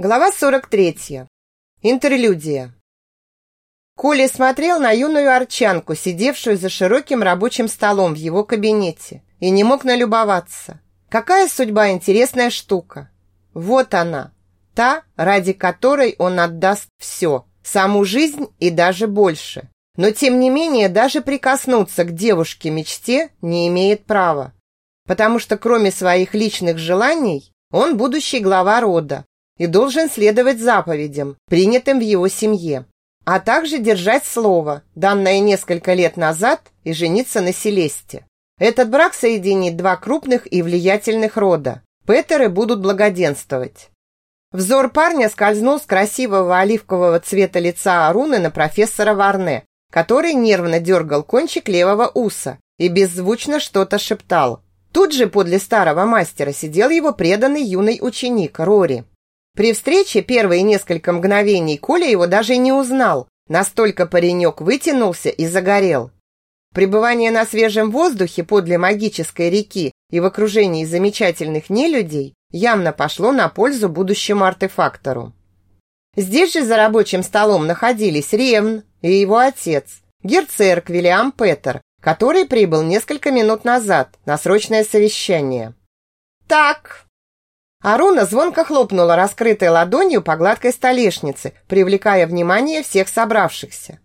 Глава 43. Интерлюдия. Коля смотрел на юную арчанку, сидевшую за широким рабочим столом в его кабинете, и не мог налюбоваться. Какая судьба интересная штука. Вот она, та, ради которой он отдаст все, саму жизнь и даже больше. Но тем не менее даже прикоснуться к девушке-мечте не имеет права, потому что кроме своих личных желаний он будущий глава рода, и должен следовать заповедям, принятым в его семье, а также держать слово, данное несколько лет назад, и жениться на Селесте. Этот брак соединит два крупных и влиятельных рода. Петеры будут благоденствовать. Взор парня скользнул с красивого оливкового цвета лица Аруны на профессора Варне, который нервно дергал кончик левого уса и беззвучно что-то шептал. Тут же подле старого мастера сидел его преданный юный ученик Рори. При встрече первые несколько мгновений Коля его даже не узнал. Настолько паренек вытянулся и загорел. Пребывание на свежем воздухе подле магической реки и в окружении замечательных нелюдей явно пошло на пользу будущему артефактору. Здесь же за рабочим столом находились Ревн и его отец, герцерк Вильям Петер, который прибыл несколько минут назад на срочное совещание. «Так, Аруна звонко хлопнула раскрытой ладонью по гладкой столешнице, привлекая внимание всех собравшихся.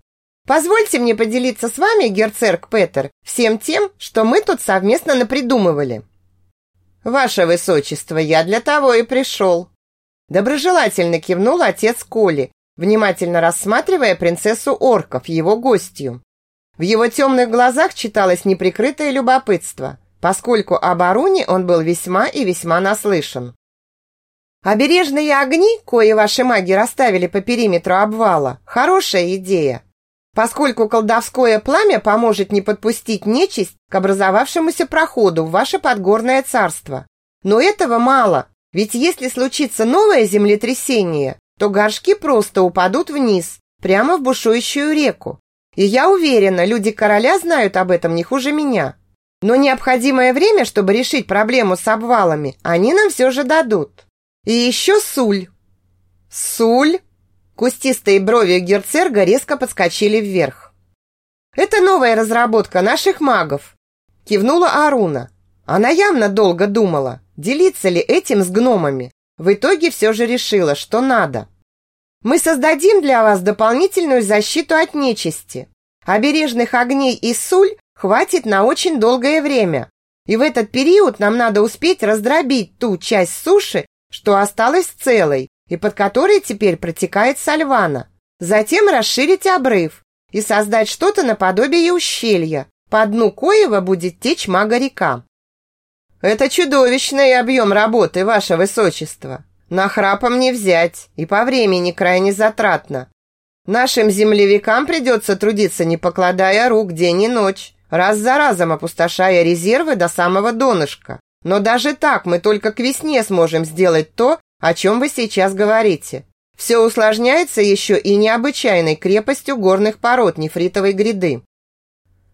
«Позвольте мне поделиться с вами, герцерк Петер, всем тем, что мы тут совместно напридумывали». «Ваше Высочество, я для того и пришел». Доброжелательно кивнул отец Коли, внимательно рассматривая принцессу орков, его гостью. В его темных глазах читалось неприкрытое любопытство, поскольку об Аруне он был весьма и весьма наслышан. Обережные огни, кои ваши маги расставили по периметру обвала, хорошая идея, поскольку колдовское пламя поможет не подпустить нечисть к образовавшемуся проходу в ваше подгорное царство. Но этого мало, ведь если случится новое землетрясение, то горшки просто упадут вниз, прямо в бушующую реку. И я уверена, люди короля знают об этом не хуже меня. Но необходимое время, чтобы решить проблему с обвалами, они нам все же дадут. И еще суль. Суль? Кустистые брови герцерга резко подскочили вверх. Это новая разработка наших магов. Кивнула Аруна. Она явно долго думала, делиться ли этим с гномами. В итоге все же решила, что надо. Мы создадим для вас дополнительную защиту от нечисти. Обережных огней и суль хватит на очень долгое время. И в этот период нам надо успеть раздробить ту часть суши, что осталась целой и под которой теперь протекает Сальвана. Затем расширить обрыв и создать что-то наподобие ущелья, по дну коего будет течь мага-река. Это чудовищный объем работы, ваше высочество. На храпом не взять, и по времени крайне затратно. Нашим землевикам придется трудиться, не покладая рук день и ночь, раз за разом опустошая резервы до самого донышка. Но даже так мы только к весне сможем сделать то, о чем вы сейчас говорите. Все усложняется еще и необычайной крепостью горных пород нефритовой гряды.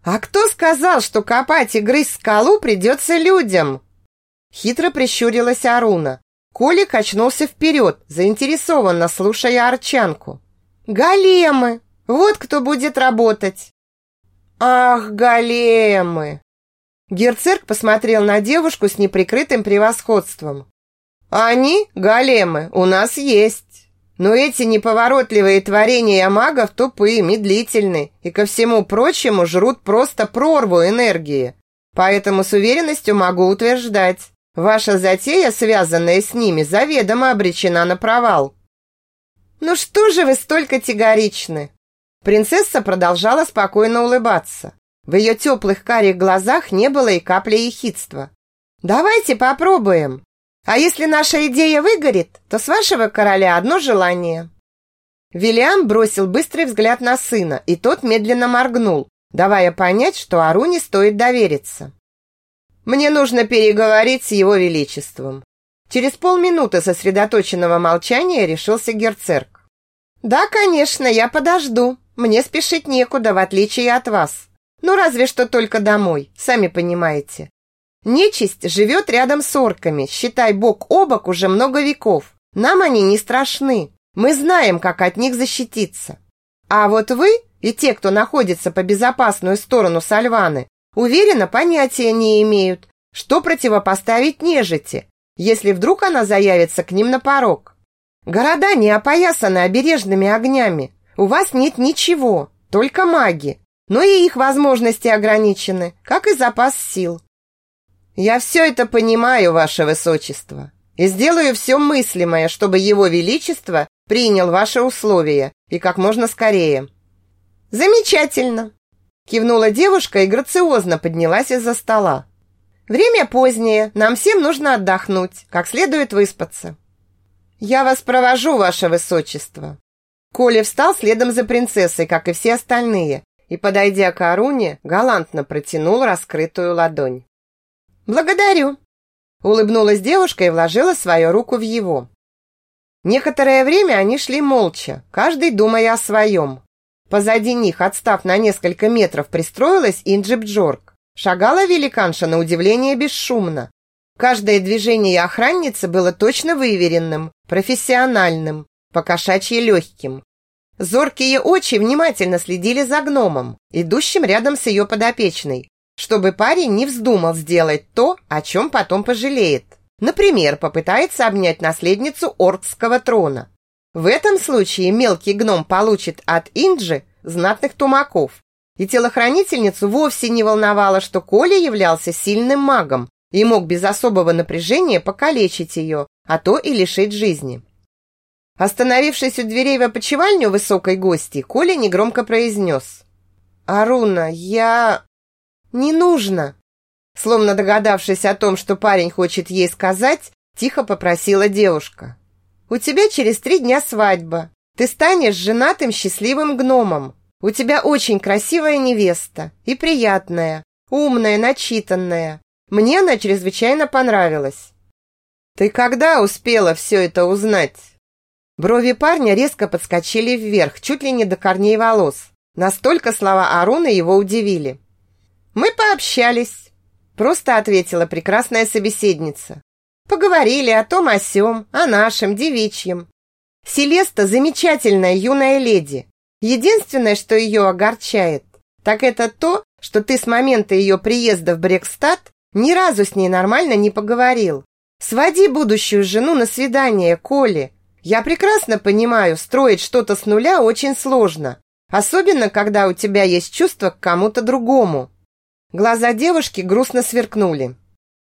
А кто сказал, что копать и грызть скалу придется людям? Хитро прищурилась Аруна. Коля качнулся вперед, заинтересованно слушая Арчанку. «Големы! Вот кто будет работать!» «Ах, големы!» Герцерк посмотрел на девушку с неприкрытым превосходством. «Они, големы, у нас есть. Но эти неповоротливые творения магов тупые, медлительны и, ко всему прочему, жрут просто прорву энергии. Поэтому с уверенностью могу утверждать, ваша затея, связанная с ними, заведомо обречена на провал». «Ну что же вы столь категоричны?» Принцесса продолжала спокойно улыбаться. В ее теплых карих глазах не было и капли ехидства. «Давайте попробуем. А если наша идея выгорит, то с вашего короля одно желание». Вильям бросил быстрый взгляд на сына, и тот медленно моргнул, давая понять, что Аруне стоит довериться. «Мне нужно переговорить с его величеством». Через полминуты сосредоточенного молчания решился герцерк. «Да, конечно, я подожду. Мне спешить некуда, в отличие от вас. Ну, разве что только домой, сами понимаете. Нечисть живет рядом с орками, считай бок о бок уже много веков. Нам они не страшны. Мы знаем, как от них защититься. А вот вы и те, кто находится по безопасную сторону Сальваны, уверенно понятия не имеют, что противопоставить нежити, если вдруг она заявится к ним на порог. Города не опоясаны обережными огнями. У вас нет ничего, только маги. Но и их возможности ограничены, как и запас сил. Я все это понимаю, ваше высочество, и сделаю все мыслимое, чтобы его величество принял ваши условия и как можно скорее. Замечательно, кивнула девушка и грациозно поднялась из-за стола. Время позднее, нам всем нужно отдохнуть, как следует выспаться. Я вас провожу, ваше высочество. Коля встал следом за принцессой, как и все остальные, и, подойдя к Аруне, галантно протянул раскрытую ладонь. «Благодарю!» Улыбнулась девушка и вложила свою руку в его. Некоторое время они шли молча, каждый думая о своем. Позади них, отстав на несколько метров, пристроилась Инджип Джорк. Шагала великанша на удивление бесшумно. Каждое движение охранницы было точно выверенным, профессиональным, покошачьи легким. Зоркие очи внимательно следили за гномом, идущим рядом с ее подопечной, чтобы парень не вздумал сделать то, о чем потом пожалеет. Например, попытается обнять наследницу Оркского трона. В этом случае мелкий гном получит от Инджи знатных тумаков, и телохранительницу вовсе не волновало, что Коля являлся сильным магом и мог без особого напряжения покалечить ее, а то и лишить жизни. Остановившись у дверей в опочивальню высокой гости, Коля негромко произнес. «Аруна, я...» «Не нужно!» Словно догадавшись о том, что парень хочет ей сказать, тихо попросила девушка. «У тебя через три дня свадьба. Ты станешь женатым счастливым гномом. У тебя очень красивая невеста и приятная, умная, начитанная. Мне она чрезвычайно понравилась. Ты когда успела все это узнать? Брови парня резко подскочили вверх, чуть ли не до корней волос. Настолько слова Аруны его удивили. Мы пообщались, просто ответила прекрасная собеседница. Поговорили о том о сём, о нашем девичьем. Селеста замечательная юная леди, Единственное, что ее огорчает, так это то, что ты с момента ее приезда в Брекстад ни разу с ней нормально не поговорил. Своди будущую жену на свидание, Коли. Я прекрасно понимаю, строить что-то с нуля очень сложно, особенно когда у тебя есть чувство к кому-то другому. Глаза девушки грустно сверкнули.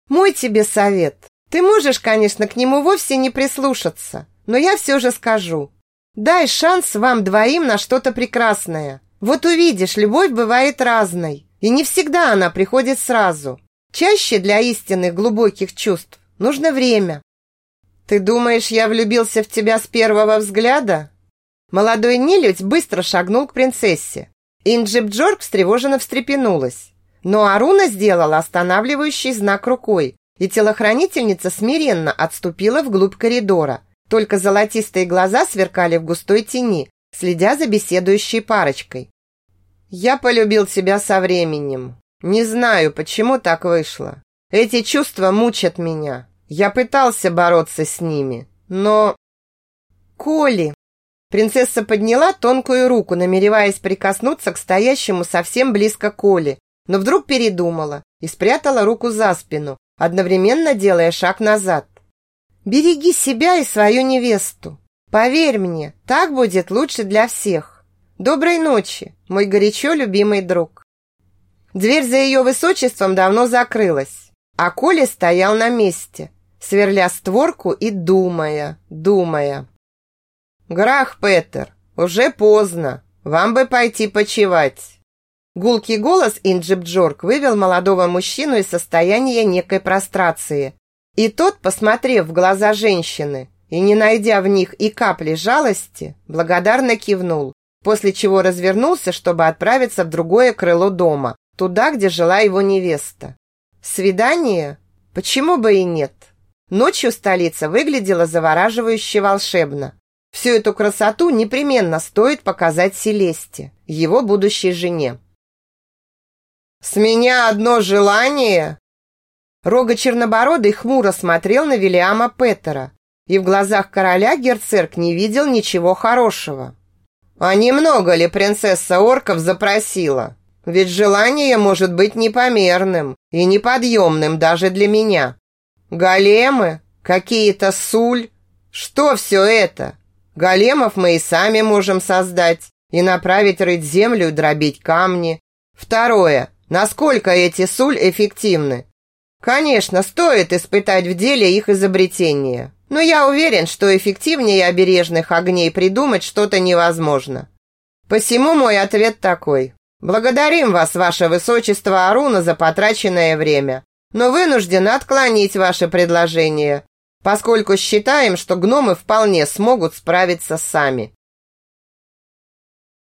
Мой тебе совет. Ты можешь, конечно, к нему вовсе не прислушаться, но я все же скажу. Дай шанс вам двоим на что-то прекрасное. Вот увидишь, любовь бывает разной, и не всегда она приходит сразу. Чаще для истинных глубоких чувств нужно время. Ты думаешь, я влюбился в тебя с первого взгляда? Молодой нелюдь быстро шагнул к принцессе. Инджип Джорк встревоженно встрепенулась. Но Аруна сделала останавливающий знак рукой, и телохранительница смиренно отступила вглубь коридора, только золотистые глаза сверкали в густой тени, следя за беседующей парочкой. Я полюбил тебя со временем. Не знаю, почему так вышло. Эти чувства мучат меня. Я пытался бороться с ними, но... Коли! Принцесса подняла тонкую руку, намереваясь прикоснуться к стоящему совсем близко Коле, но вдруг передумала и спрятала руку за спину, одновременно делая шаг назад. Береги себя и свою невесту. Поверь мне, так будет лучше для всех. Доброй ночи, мой горячо любимый друг. Дверь за ее высочеством давно закрылась, а Коля стоял на месте, сверля створку и думая, думая. Грах, Петер, уже поздно, вам бы пойти почевать. Гулкий голос Инджип Джорк вывел молодого мужчину из состояния некой прострации, и тот, посмотрев в глаза женщины и не найдя в них и капли жалости, благодарно кивнул, после чего развернулся, чтобы отправиться в другое крыло дома, туда, где жила его невеста. Свидание? Почему бы и нет? Ночью столица выглядела завораживающе волшебно. Всю эту красоту непременно стоит показать Селесте, его будущей жене. «С меня одно желание!» Рога Чернобородый хмуро смотрел на Вильяма Петтера, и в глазах короля герцерк не видел ничего хорошего. А немного ли принцесса орков запросила? Ведь желание может быть непомерным и неподъемным даже для меня. Големы? Какие-то суль? Что все это? Големов мы и сами можем создать и направить рыть землю и дробить камни. Второе. Насколько эти суль эффективны? Конечно, стоит испытать в деле их изобретение. Но я уверен, что эффективнее обережных огней придумать что-то невозможно. Посему мой ответ такой. Благодарим вас, ваше высочество Аруна, за потраченное время, но вынужден отклонить ваше предложение, поскольку считаем, что гномы вполне смогут справиться сами.